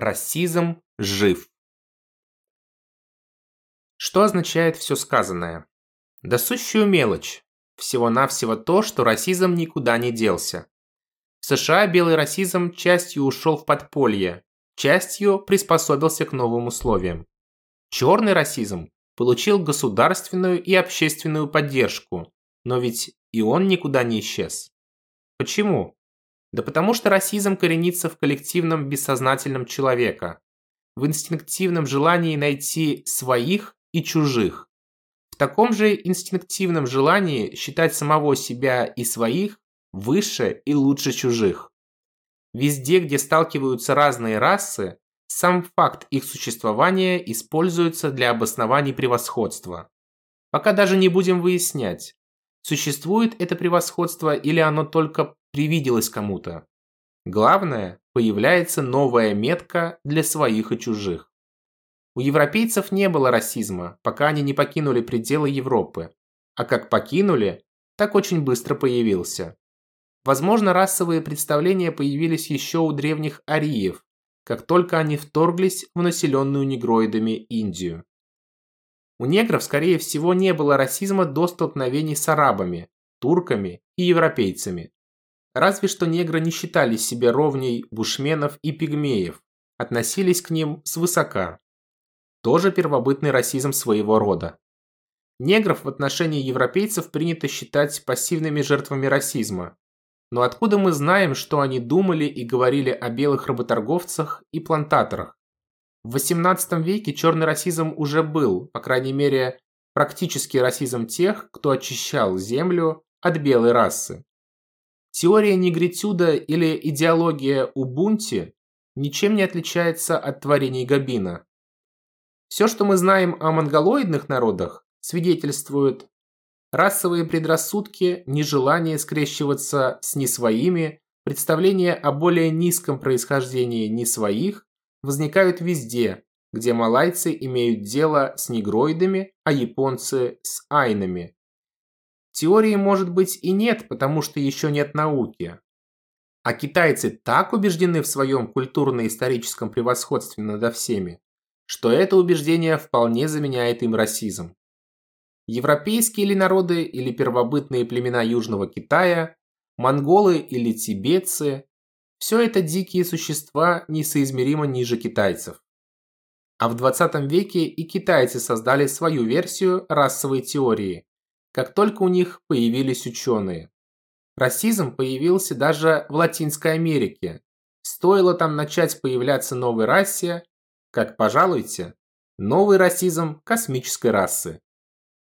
Расизм жив. Что означает все сказанное? Да сущую мелочь. Всего-навсего то, что расизм никуда не делся. В США белый расизм частью ушел в подполье, частью приспособился к новым условиям. Черный расизм получил государственную и общественную поддержку, но ведь и он никуда не исчез. Почему? Да потому что расизм коренится в коллективном бессознательном человека, в инстинктивном желании найти своих и чужих. В таком же инстинктивном желании считать самого себя и своих выше и лучше чужих. Везде, где сталкиваются разные расы, сам факт их существования используется для обоснований превосходства. Пока даже не будем выяснять, существует это превосходство или оно только привиделось кому-то. Главное, появляется новая метка для своих и чужих. У европейцев не было расизма, пока они не покинули пределы Европы. А как покинули, так очень быстро появился. Возможно, расовые представления появились еще у древних ариев, как только они вторглись в населенную негроидами Индию. У негров, скорее всего, не было расизма до столкновений с арабами, турками и европейцами. Разве что негры не считали себя ровней бушменов и пигмеев, относились к ним свысока. Тоже первобытный расизм своего рода. Негров в отношении европейцев принято считать пассивными жертвами расизма. Но откуда мы знаем, что они думали и говорили о белых работорговцах и плантаторах? В XVIII веке черный расизм уже был, по крайней мере, практический расизм тех, кто очищал землю от белой расы. Теория негритюда или идеология Убунти ничем не отличается от творений Габина. Все, что мы знаем о монголоидных народах, свидетельствует расовые предрассудки, нежелание скрещиваться с не своими, представления о более низком происхождении не своих возникают везде, где малайцы имеют дело с негроидами, а японцы с айнами. Теории может быть и нет, потому что еще нет науки. А китайцы так убеждены в своем культурно-историческом превосходстве над всеми, что это убеждение вполне заменяет им расизм. Европейские ли народы или первобытные племена Южного Китая, монголы или тибетцы – все это дикие существа несоизмеримо ниже китайцев. А в 20 веке и китайцы создали свою версию расовой теории, как только у них появились ученые. Расизм появился даже в Латинской Америке. Стоило там начать появляться новой расе, как, пожалуйте, новый расизм космической расы.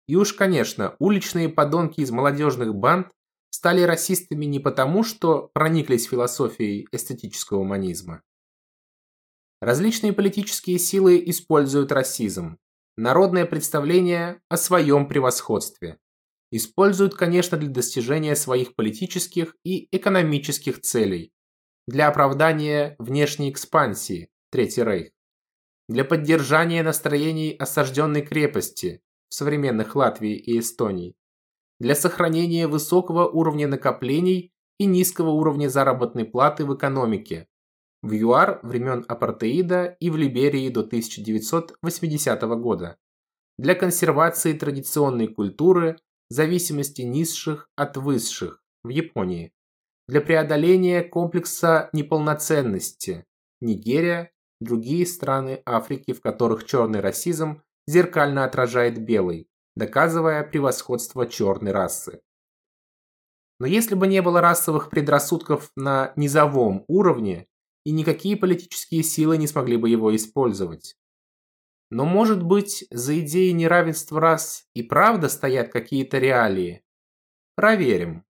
И уж, конечно, уличные подонки из молодежных банд стали расистами не потому, что прониклись философией эстетического гуманизма. Различные политические силы используют расизм, народное представление о своем превосходстве используют, конечно, для достижения своих политических и экономических целей, для оправдания внешней экспансии, Третий Рейх, для поддержания настроений осажденной крепости в современных Латвии и Эстонии, для сохранения высокого уровня накоплений и низкого уровня заработной платы в экономике, в ЮАР времен апартеида и в Либерии до 1980 года, для консервации традиционной культуры, зависимости низших от высших в Японии для преодоления комплекса неполноценности Нигерия, другие страны Африки, в которых черный расизм зеркально отражает белый, доказывая превосходство черной расы. Но если бы не было расовых предрассудков на низовом уровне, и никакие политические силы не смогли бы его использовать. Но может быть, за идеей неравенства рас и правда стоят какие-то реалии? Проверим.